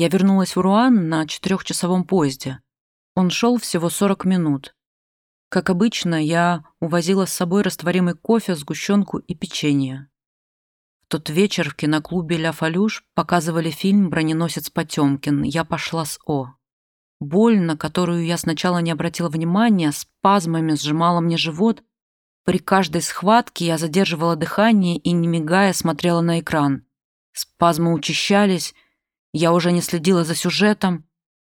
Я вернулась в Руан на четырехчасовом поезде. Он шел всего 40 минут. Как обычно, я увозила с собой растворимый кофе, сгущенку и печенье. В тот вечер в киноклубе «Ля Фалюш» показывали фильм «Броненосец Потемкин». Я пошла с О. Боль, на которую я сначала не обратила внимания, спазмами сжимала мне живот. При каждой схватке я задерживала дыхание и, не мигая, смотрела на экран. Спазмы учащались, я уже не следила за сюжетом.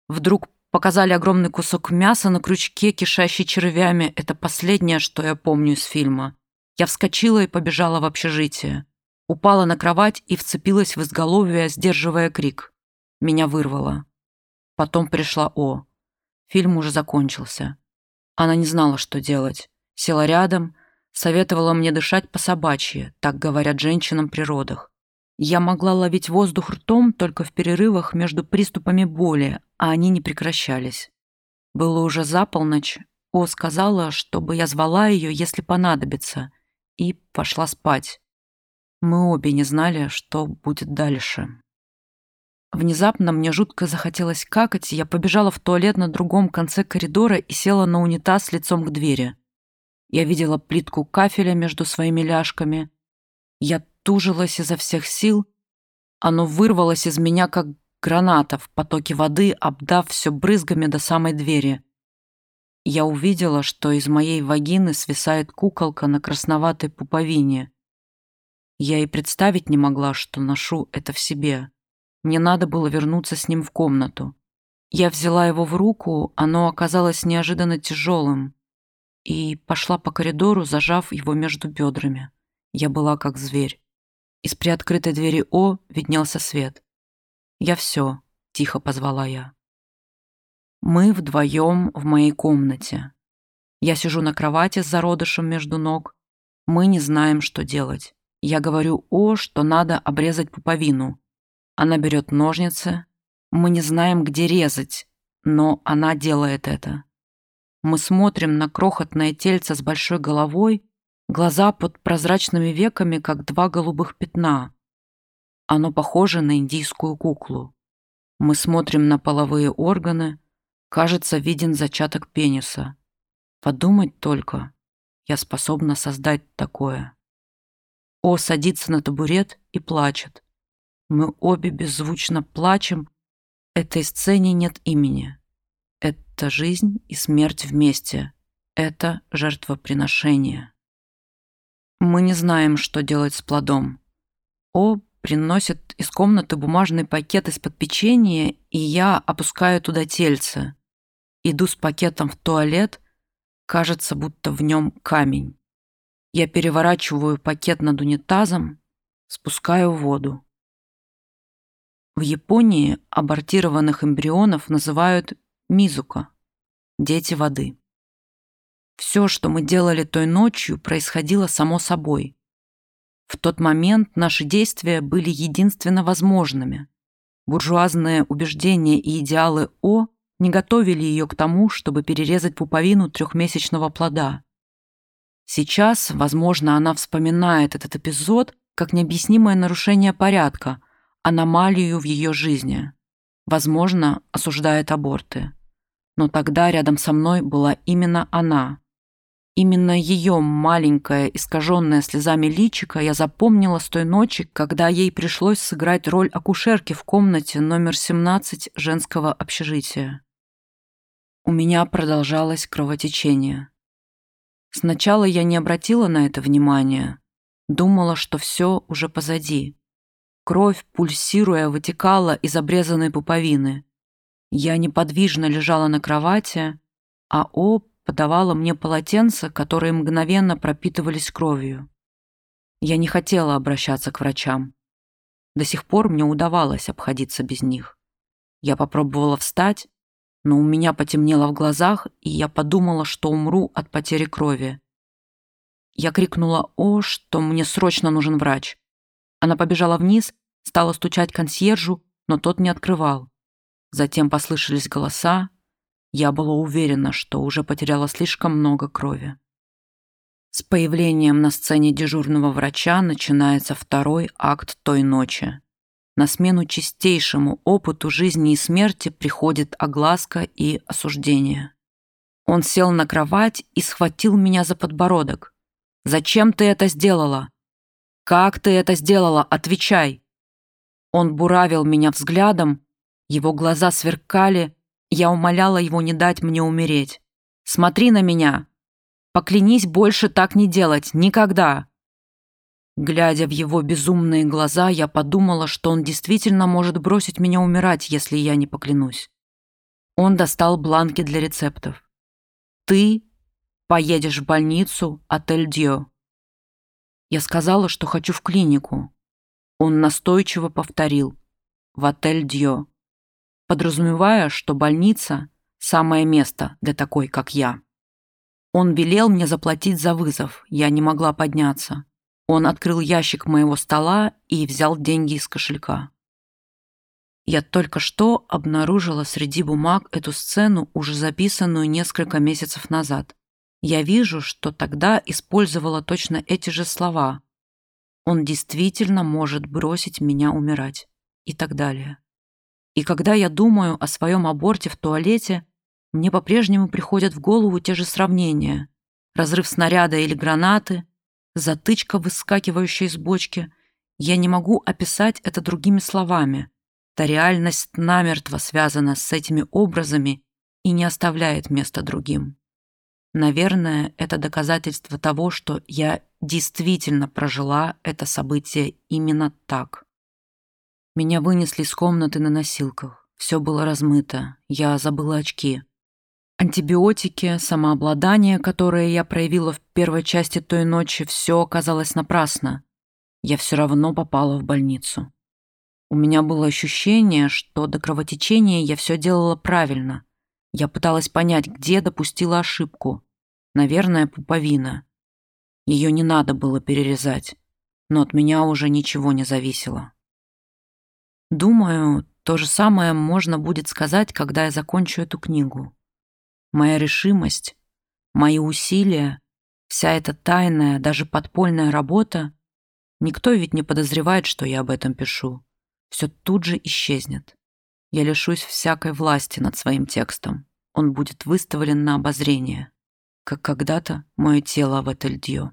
Вдруг показали огромный кусок мяса на крючке, кишащий червями. Это последнее, что я помню из фильма. Я вскочила и побежала в общежитие. Упала на кровать и вцепилась в изголовье, сдерживая крик. Меня вырвало. Потом пришла О. Фильм уже закончился. Она не знала, что делать. Села рядом, советовала мне дышать по-собачьи, так говорят женщинам при родах. Я могла ловить воздух ртом только в перерывах между приступами боли, а они не прекращались. Было уже за полночь. О сказала, чтобы я звала ее, если понадобится, и пошла спать. Мы обе не знали, что будет дальше. Внезапно мне жутко захотелось какать, я побежала в туалет на другом конце коридора и села на унитаз лицом к двери. Я видела плитку кафеля между своими ляжками. Я тужилась изо всех сил. Оно вырвалось из меня, как граната в потоке воды, обдав все брызгами до самой двери. Я увидела, что из моей вагины свисает куколка на красноватой пуповине. Я и представить не могла, что ношу это в себе. Мне надо было вернуться с ним в комнату. Я взяла его в руку, оно оказалось неожиданно тяжелым, и пошла по коридору, зажав его между бедрами. Я была как зверь. Из приоткрытой двери О виднелся свет. «Я все», — тихо позвала я. Мы вдвоем в моей комнате. Я сижу на кровати с зародышем между ног. Мы не знаем, что делать. Я говорю О, что надо обрезать пуповину. Она берет ножницы. Мы не знаем, где резать, но она делает это. Мы смотрим на крохотное тельце с большой головой, глаза под прозрачными веками, как два голубых пятна. Оно похоже на индийскую куклу. Мы смотрим на половые органы. Кажется, виден зачаток пениса. Подумать только, я способна создать такое. О садится на табурет и плачет. Мы обе беззвучно плачем. Этой сцене нет имени. Это жизнь и смерть вместе. Это жертвоприношение. Мы не знаем, что делать с плодом. О приносит из комнаты бумажный пакет из-под печенья, и я опускаю туда тельце. Иду с пакетом в туалет, кажется, будто в нем камень. Я переворачиваю пакет над унитазом, спускаю воду. В Японии абортированных эмбрионов называют мизука – дети воды. Все, что мы делали той ночью, происходило само собой. В тот момент наши действия были единственно возможными. Буржуазные убеждения и идеалы О не готовили ее к тому, чтобы перерезать пуповину трехмесячного плода. Сейчас, возможно, она вспоминает этот эпизод как необъяснимое нарушение порядка – аномалию в ее жизни. Возможно, осуждает аборты. Но тогда рядом со мной была именно она. Именно ее маленькое, искаженное слезами личико я запомнила с той ночи, когда ей пришлось сыграть роль акушерки в комнате номер 17 женского общежития. У меня продолжалось кровотечение. Сначала я не обратила на это внимания, думала, что все уже позади. Кровь, пульсируя, вытекала из обрезанной пуповины. Я неподвижно лежала на кровати, а О подавала мне полотенца, которые мгновенно пропитывались кровью. Я не хотела обращаться к врачам. До сих пор мне удавалось обходиться без них. Я попробовала встать, но у меня потемнело в глазах, и я подумала, что умру от потери крови. Я крикнула «О!», что мне срочно нужен врач. Она побежала вниз, стала стучать консьержу, но тот не открывал. Затем послышались голоса. Я была уверена, что уже потеряла слишком много крови. С появлением на сцене дежурного врача начинается второй акт той ночи. на смену чистейшему опыту жизни и смерти приходит огласка и осуждение. Он сел на кровать и схватил меня за подбородок. «Зачем ты это сделала? Как ты это сделала? Отвечай!» Он буравил меня взглядом, его глаза сверкали, я умоляла его не дать мне умереть. «Смотри на меня! Поклянись больше так не делать, никогда!» Глядя в его безумные глаза, я подумала, что он действительно может бросить меня умирать, если я не поклянусь. Он достал бланки для рецептов. «Ты поедешь в больницу отель Дьо». Я сказала, что хочу в клинику. Он настойчиво повторил «в отель Дьо», подразумевая, что больница – самое место для такой, как я. Он велел мне заплатить за вызов, я не могла подняться. Он открыл ящик моего стола и взял деньги из кошелька. Я только что обнаружила среди бумаг эту сцену, уже записанную несколько месяцев назад. Я вижу, что тогда использовала точно эти же слова. Он действительно может бросить меня умирать. И так далее. И когда я думаю о своем аборте в туалете, мне по-прежнему приходят в голову те же сравнения. Разрыв снаряда или гранаты, затычка, выскакивающая из бочки. Я не могу описать это другими словами. Та реальность намертво связана с этими образами и не оставляет места другим. Наверное, это доказательство того, что я действительно прожила это событие именно так. Меня вынесли из комнаты на носилках. Все было размыто. Я забыла очки. Антибиотики, самообладание, которое я проявила в первой части той ночи, все оказалось напрасно. Я все равно попала в больницу. У меня было ощущение, что до кровотечения я все делала правильно. Я пыталась понять, где допустила ошибку. Наверное, пуповина. Ее не надо было перерезать, но от меня уже ничего не зависело. Думаю, то же самое можно будет сказать, когда я закончу эту книгу. Моя решимость, мои усилия, вся эта тайная, даже подпольная работа, никто ведь не подозревает, что я об этом пишу. Все тут же исчезнет. Я лишусь всякой власти над своим текстом. Он будет выставлен на обозрение, как когда-то мое тело в Этельдьё.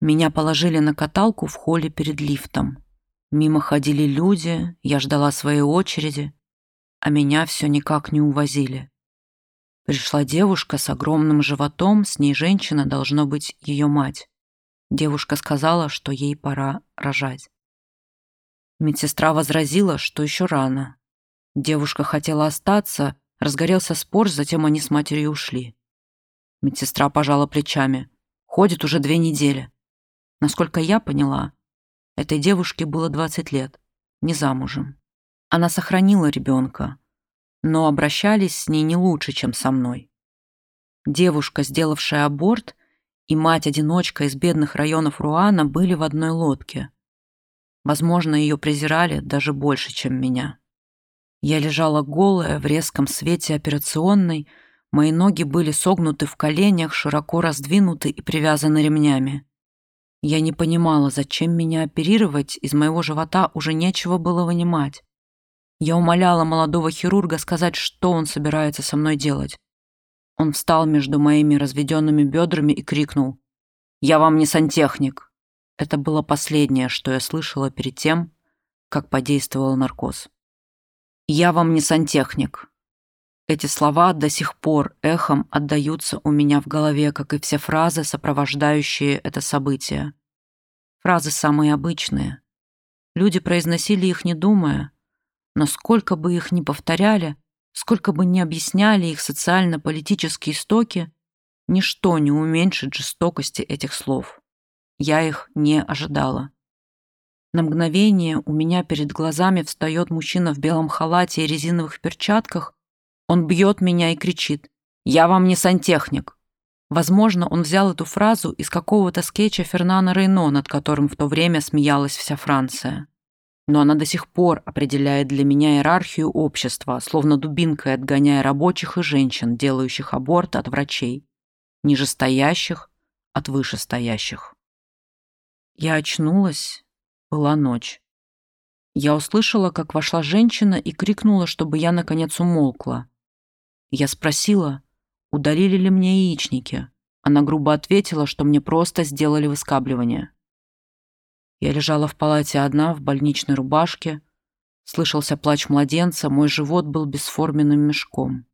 Меня положили на каталку в холле перед лифтом. Мимо ходили люди, я ждала своей очереди, а меня все никак не увозили. Пришла девушка с огромным животом, с ней женщина, должно быть, ее мать. Девушка сказала, что ей пора рожать. Медсестра возразила, что еще рано. Девушка хотела остаться, разгорелся спор, затем они с матерью ушли. Медсестра пожала плечами. Ходит уже две недели. Насколько я поняла, этой девушке было 20 лет, не замужем. Она сохранила ребенка, но обращались с ней не лучше, чем со мной. Девушка, сделавшая аборт, и мать-одиночка из бедных районов Руана были в одной лодке. Возможно, ее презирали даже больше, чем меня. Я лежала голая в резком свете операционной, мои ноги были согнуты в коленях, широко раздвинуты и привязаны ремнями. Я не понимала, зачем меня оперировать, из моего живота уже нечего было вынимать. Я умоляла молодого хирурга сказать, что он собирается со мной делать. Он встал между моими разведенными бедрами и крикнул «Я вам не сантехник!» Это было последнее, что я слышала перед тем, как подействовал наркоз. «Я вам не сантехник!» Эти слова до сих пор эхом отдаются у меня в голове, как и все фразы, сопровождающие это событие. Фразы самые обычные. Люди произносили их не думая, но сколько бы их ни повторяли, сколько бы ни объясняли их социально-политические истоки, ничто не уменьшит жестокости этих слов. Я их не ожидала. На мгновение у меня перед глазами встает мужчина в белом халате и резиновых перчатках. Он бьет меня и кричит «Я вам не сантехник!». Возможно, он взял эту фразу из какого-то скетча Фернана Рейно, над которым в то время смеялась вся Франция но она до сих пор определяет для меня иерархию общества, словно дубинкой отгоняя рабочих и женщин, делающих аборт от врачей, нижестоящих от вышестоящих. Я очнулась, была ночь. Я услышала, как вошла женщина и крикнула, чтобы я, наконец, умолкла. Я спросила, удалили ли мне яичники. Она грубо ответила, что мне просто сделали выскабливание. Я лежала в палате одна, в больничной рубашке. Слышался плач младенца, мой живот был бесформенным мешком.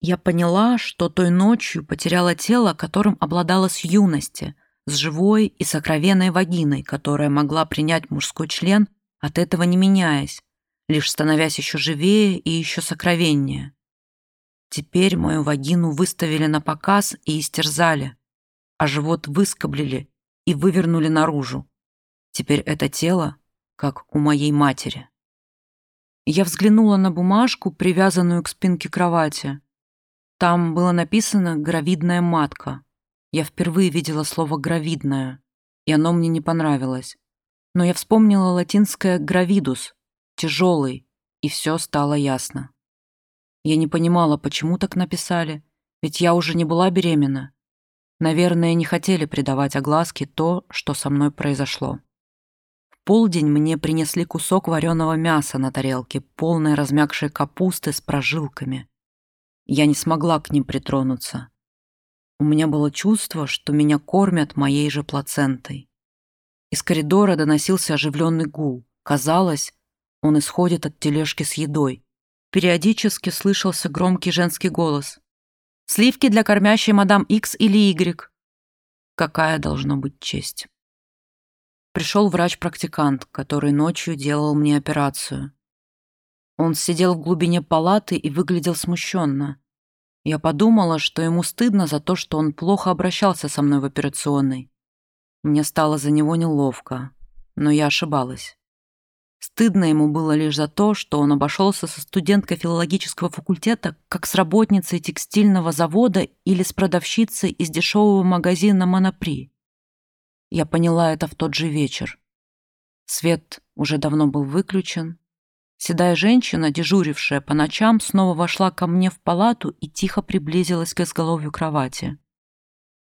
Я поняла, что той ночью потеряла тело, которым обладала с юности, с живой и сокровенной вагиной, которая могла принять мужской член, от этого не меняясь, лишь становясь еще живее и еще сокровеннее. Теперь мою вагину выставили на показ и истерзали, а живот выскоблили и вывернули наружу. Теперь это тело, как у моей матери. Я взглянула на бумажку, привязанную к спинке кровати. Там было написано «гравидная матка». Я впервые видела слово «гравидная», и оно мне не понравилось. Но я вспомнила латинское «гравидус» — «тяжелый», и все стало ясно. Я не понимала, почему так написали, ведь я уже не была беременна. Наверное, не хотели придавать огласке то, что со мной произошло полдень мне принесли кусок вареного мяса на тарелке, полной размягшей капусты с прожилками. Я не смогла к ним притронуться. У меня было чувство, что меня кормят моей же плацентой. Из коридора доносился оживленный гул. Казалось, он исходит от тележки с едой. Периодически слышался громкий женский голос. «Сливки для кормящей мадам X или Y». Какая должна быть честь? Пришел врач-практикант, который ночью делал мне операцию. Он сидел в глубине палаты и выглядел смущенно. Я подумала, что ему стыдно за то, что он плохо обращался со мной в операционной. Мне стало за него неловко, но я ошибалась. Стыдно ему было лишь за то, что он обошелся со студенткой филологического факультета как с работницей текстильного завода или с продавщицей из дешевого магазина «Монопри». Я поняла это в тот же вечер. Свет уже давно был выключен. Седая женщина, дежурившая по ночам, снова вошла ко мне в палату и тихо приблизилась к изголовью кровати.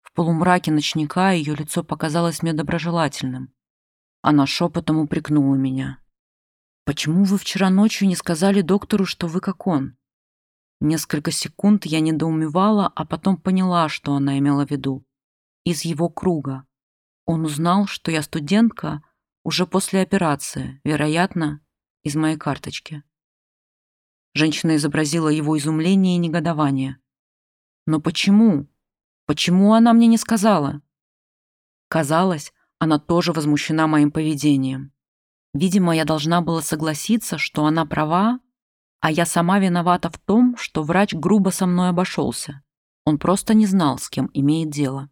В полумраке ночника ее лицо показалось мне доброжелательным. Она шепотом упрекнула меня. «Почему вы вчера ночью не сказали доктору, что вы как он?» Несколько секунд я недоумевала, а потом поняла, что она имела в виду. Из его круга. Он узнал, что я студентка уже после операции, вероятно, из моей карточки. Женщина изобразила его изумление и негодование. Но почему? Почему она мне не сказала? Казалось, она тоже возмущена моим поведением. Видимо, я должна была согласиться, что она права, а я сама виновата в том, что врач грубо со мной обошелся. Он просто не знал, с кем имеет дело.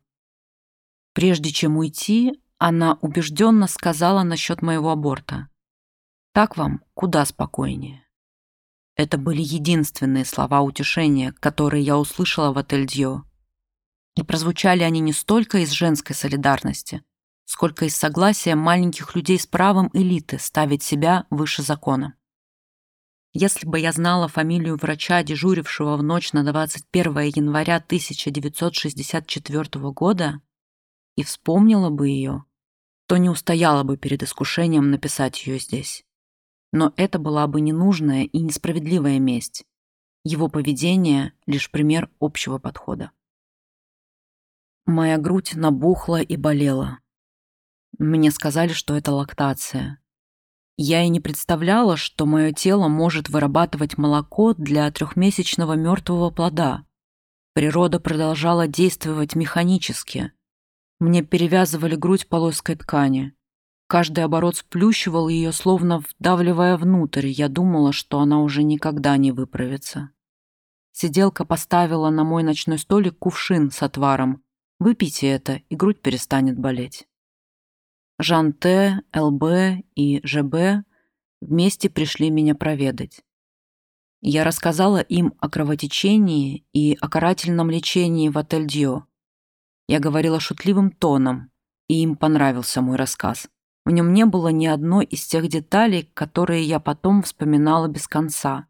Прежде чем уйти, она убежденно сказала насчет моего аборта. «Так вам куда спокойнее». Это были единственные слова утешения, которые я услышала в отель Дьо. И прозвучали они не столько из женской солидарности, сколько из согласия маленьких людей с правом элиты ставить себя выше закона. Если бы я знала фамилию врача, дежурившего в ночь на 21 января 1964 года, и вспомнила бы ее, то не устояла бы перед искушением написать ее здесь. Но это была бы ненужная и несправедливая месть. Его поведение — лишь пример общего подхода. Моя грудь набухла и болела. Мне сказали, что это лактация. Я и не представляла, что мое тело может вырабатывать молоко для трехмесячного мертвого плода. Природа продолжала действовать механически, мне перевязывали грудь полоской ткани. Каждый оборот сплющивал ее, словно вдавливая внутрь. Я думала, что она уже никогда не выправится. Сиделка поставила на мой ночной столик кувшин с отваром. Выпейте это, и грудь перестанет болеть. Жан Т, ЛБ и ЖБ вместе пришли меня проведать. Я рассказала им о кровотечении и о карательном лечении в отель Дьо. Я говорила шутливым тоном, и им понравился мой рассказ. В нем не было ни одной из тех деталей, которые я потом вспоминала без конца.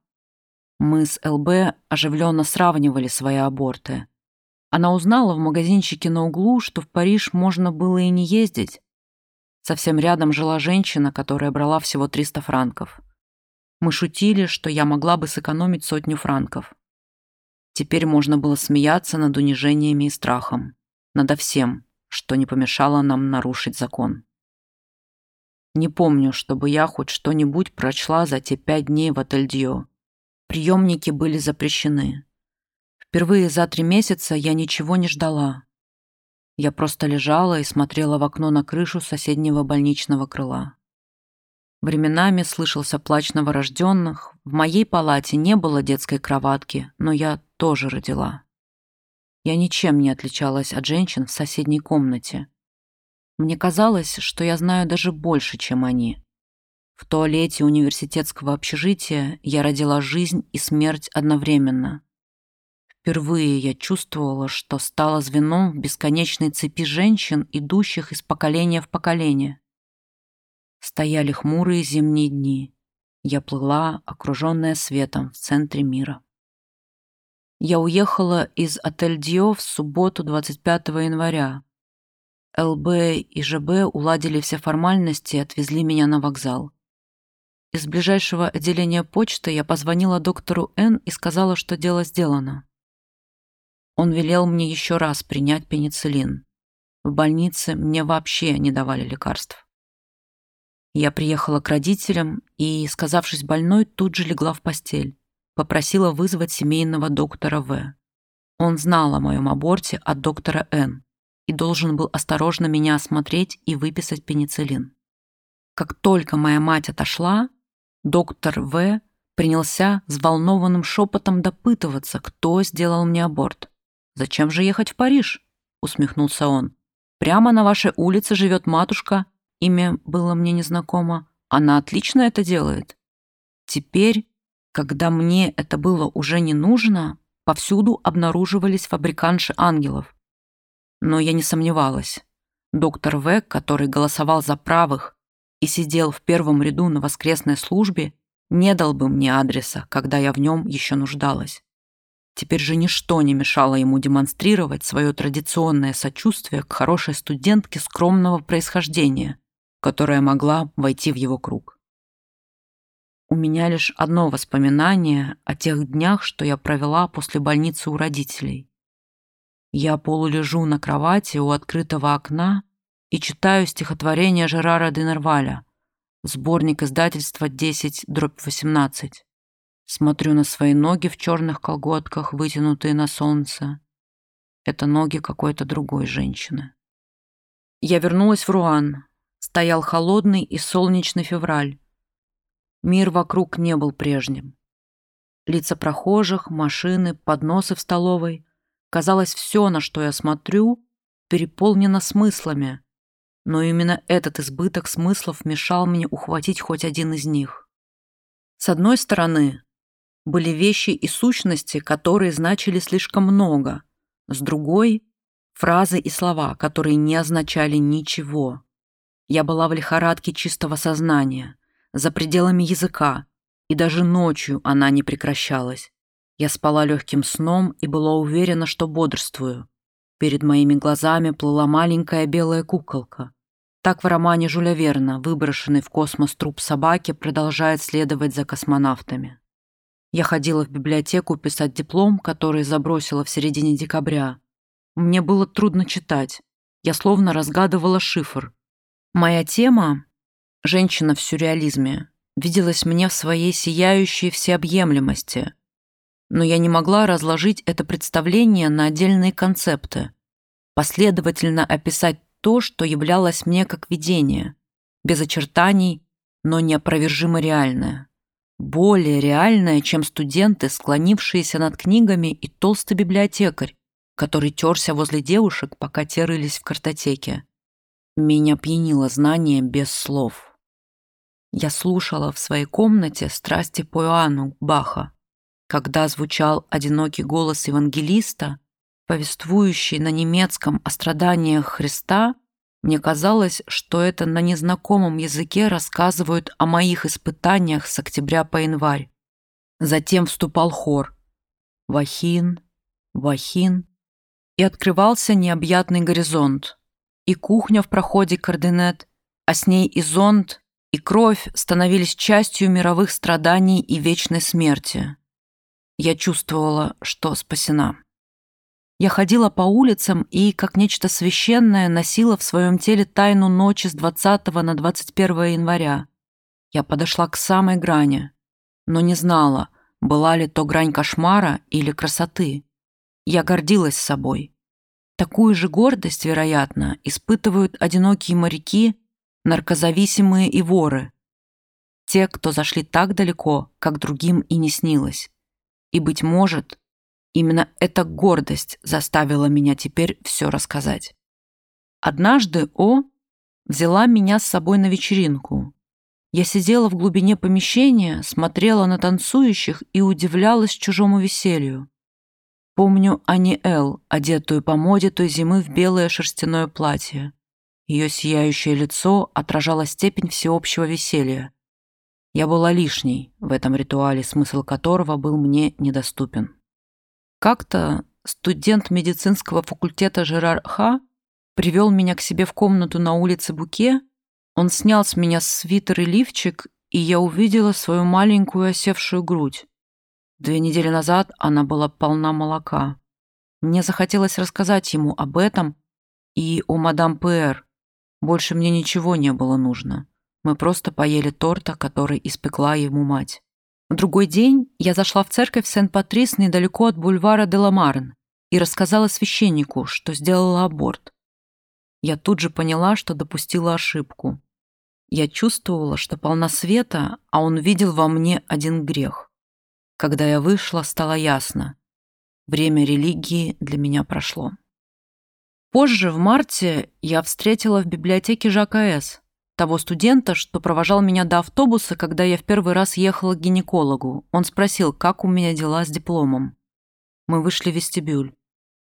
Мы с ЛБ оживленно сравнивали свои аборты. Она узнала в магазинчике на углу, что в Париж можно было и не ездить. Совсем рядом жила женщина, которая брала всего 300 франков. Мы шутили, что я могла бы сэкономить сотню франков. Теперь можно было смеяться над унижениями и страхом. Надо всем, что не помешало нам нарушить закон. Не помню, чтобы я хоть что-нибудь прочла за те пять дней в отель Дьо. Приемники были запрещены. Впервые за три месяца я ничего не ждала. Я просто лежала и смотрела в окно на крышу соседнего больничного крыла. Временами слышался плач новорожденных. В моей палате не было детской кроватки, но я тоже родила. Я ничем не отличалась от женщин в соседней комнате. Мне казалось, что я знаю даже больше, чем они. В туалете университетского общежития я родила жизнь и смерть одновременно. Впервые я чувствовала, что стала звеном в бесконечной цепи женщин, идущих из поколения в поколение. Стояли хмурые зимние дни. Я плыла, окруженная светом, в центре мира. Я уехала из отель Дио в субботу 25 января. ЛБ и ЖБ уладили все формальности и отвезли меня на вокзал. Из ближайшего отделения почты я позвонила доктору Н и сказала, что дело сделано. Он велел мне еще раз принять пенициллин. В больнице мне вообще не давали лекарств. Я приехала к родителям и, сказавшись больной, тут же легла в постель. Попросила вызвать семейного доктора В. Он знал о моем аборте от доктора Н и должен был осторожно меня осмотреть и выписать пенициллин. Как только моя мать отошла, доктор В принялся взволнованным шепотом допытываться, кто сделал мне аборт. «Зачем же ехать в Париж?» — усмехнулся он. «Прямо на вашей улице живет матушка. Имя было мне незнакомо. Она отлично это делает. Теперь, когда мне это было уже не нужно, повсюду обнаруживались фабриканши ангелов. Но я не сомневалась. Доктор В, который голосовал за правых и сидел в первом ряду на воскресной службе, не дал бы мне адреса, когда я в нем еще нуждалась. Теперь же ничто не мешало ему демонстрировать свое традиционное сочувствие к хорошей студентке скромного происхождения, которая могла войти в его круг. У меня лишь одно воспоминание о тех днях, что я провела после больницы у родителей. Я полулежу на кровати у открытого окна и читаю стихотворение Жерара де Нерваля, сборник издательства 10 дробь 18. Смотрю на свои ноги в черных колготках, вытянутые на солнце. Это ноги какой-то другой женщины. Я вернулась в Руан. Стоял холодный и солнечный февраль. Мир вокруг не был прежним. Лица прохожих, машины, подносы в столовой. Казалось, все, на что я смотрю, переполнено смыслами. Но именно этот избыток смыслов мешал мне ухватить хоть один из них. С одной стороны, были вещи и сущности, которые значили слишком много. С другой — фразы и слова, которые не означали ничего. Я была в лихорадке чистого сознания, за пределами языка, и даже ночью она не прекращалась. Я спала легким сном и была уверена, что бодрствую. Перед моими глазами плыла маленькая белая куколка. Так в романе Жюля Верна выброшенный в космос труп собаки продолжает следовать за космонавтами. Я ходила в библиотеку писать диплом, который забросила в середине декабря. Мне было трудно читать. Я словно разгадывала шифр. Моя тема — женщина в сюрреализме — виделась мне в своей сияющей всеобъемлемости. Но я не могла разложить это представление на отдельные концепты, последовательно описать то, что являлось мне как видение, без очертаний, но неопровержимо реальное более реальная, чем студенты, склонившиеся над книгами, и толстый библиотекарь, который терся возле девушек, пока те рылись в картотеке. Меня пьянило знание без слов. Я слушала в своей комнате страсти по Иоанну Баха, когда звучал одинокий голос евангелиста, повествующий на немецком о страданиях Христа мне казалось, что это на незнакомом языке рассказывают о моих испытаниях с октября по январь. Затем вступал хор. Вахин, Вахин. И открывался необъятный горизонт. И кухня в проходе координат, а с ней и зонд, и кровь становились частью мировых страданий и вечной смерти. Я чувствовала, что спасена. Я ходила по улицам и, как нечто священное, носила в своем теле тайну ночи с 20 на 21 января. Я подошла к самой грани, но не знала, была ли то грань кошмара или красоты. Я гордилась собой. Такую же гордость, вероятно, испытывают одинокие моряки, наркозависимые и воры. Те, кто зашли так далеко, как другим и не снилось. И, быть может, именно эта гордость заставила меня теперь все рассказать. Однажды О взяла меня с собой на вечеринку. Я сидела в глубине помещения, смотрела на танцующих и удивлялась чужому веселью. Помню Ани Эл, одетую по моде той зимы в белое шерстяное платье. Ее сияющее лицо отражало степень всеобщего веселья. Я была лишней в этом ритуале, смысл которого был мне недоступен. Как-то студент медицинского факультета Жерар Ха привел меня к себе в комнату на улице Буке. Он снял с меня свитер и лифчик, и я увидела свою маленькую осевшую грудь. Две недели назад она была полна молока. Мне захотелось рассказать ему об этом и о мадам Пэр. Больше мне ничего не было нужно. Мы просто поели торта, который испекла ему мать. В другой день я зашла в церковь Сен-Патрис недалеко от бульвара де Ламарн и рассказала священнику, что сделала аборт. Я тут же поняла, что допустила ошибку. Я чувствовала, что полна света, а он видел во мне один грех. Когда я вышла, стало ясно. Время религии для меня прошло. Позже, в марте, я встретила в библиотеке Жака С того студента, что провожал меня до автобуса, когда я в первый раз ехала к гинекологу. Он спросил, как у меня дела с дипломом. Мы вышли в вестибюль.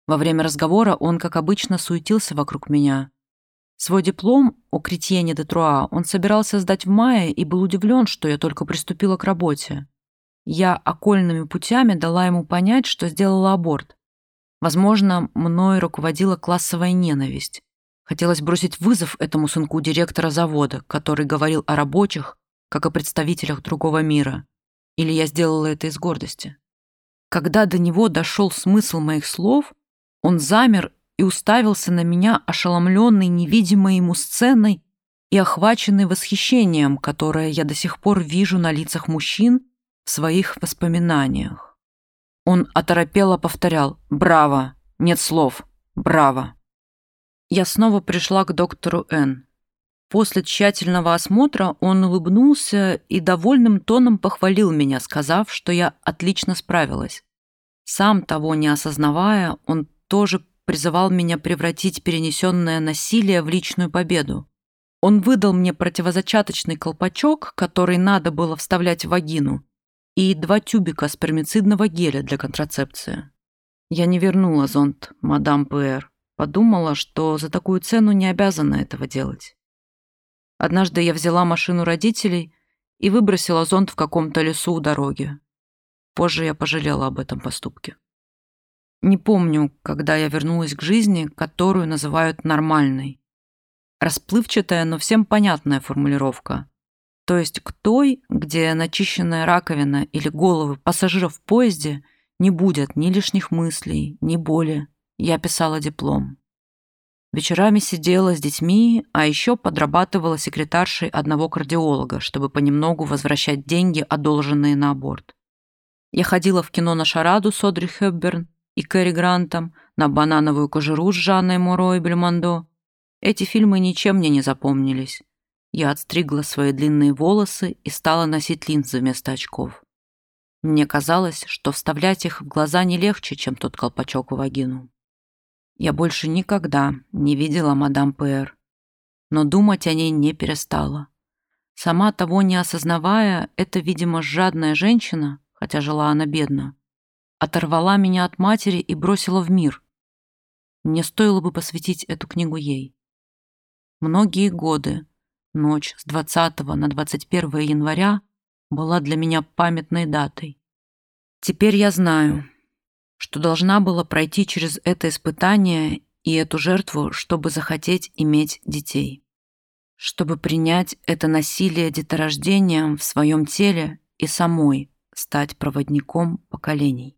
Во время разговора он, как обычно, суетился вокруг меня. Свой диплом о Кретьене де Труа он собирался сдать в мае и был удивлен, что я только приступила к работе. Я окольными путями дала ему понять, что сделала аборт. Возможно, мной руководила классовая ненависть. Хотелось бросить вызов этому сынку директора завода, который говорил о рабочих, как о представителях другого мира. Или я сделала это из гордости. Когда до него дошел смысл моих слов, он замер и уставился на меня, ошеломленный невидимой ему сценой и охваченный восхищением, которое я до сих пор вижу на лицах мужчин в своих воспоминаниях. Он оторопело повторял «Браво! Нет слов! Браво!» Я снова пришла к доктору Н. После тщательного осмотра он улыбнулся и довольным тоном похвалил меня, сказав, что я отлично справилась. Сам того не осознавая, он тоже призывал меня превратить перенесенное насилие в личную победу. Он выдал мне противозачаточный колпачок, который надо было вставлять в вагину, и два тюбика спермицидного геля для контрацепции. Я не вернула зонт, мадам Пуэр. Подумала, что за такую цену не обязана этого делать. Однажды я взяла машину родителей и выбросила зонт в каком-то лесу у дороги. Позже я пожалела об этом поступке. Не помню, когда я вернулась к жизни, которую называют нормальной. Расплывчатая, но всем понятная формулировка. То есть к той, где начищенная раковина или головы пассажиров в поезде не будет ни лишних мыслей, ни боли, я писала диплом. Вечерами сидела с детьми, а еще подрабатывала секретаршей одного кардиолога, чтобы понемногу возвращать деньги, одолженные на аборт. Я ходила в кино на шараду с Одри Хепберн и Кэрри Грантом, на банановую кожуру с Жанной Моро и Бельмондо. Эти фильмы ничем мне не запомнились. Я отстригла свои длинные волосы и стала носить линзы вместо очков. Мне казалось, что вставлять их в глаза не легче, чем тот колпачок в вагину. Я больше никогда не видела мадам Пэр, но думать о ней не перестала. Сама того не осознавая, эта, видимо, жадная женщина, хотя жила она бедно, оторвала меня от матери и бросила в мир. Мне стоило бы посвятить эту книгу ей. Многие годы, ночь с 20 на 21 января была для меня памятной датой. Теперь я знаю, что должна была пройти через это испытание и эту жертву, чтобы захотеть иметь детей. Чтобы принять это насилие деторождением в своем теле и самой стать проводником поколений.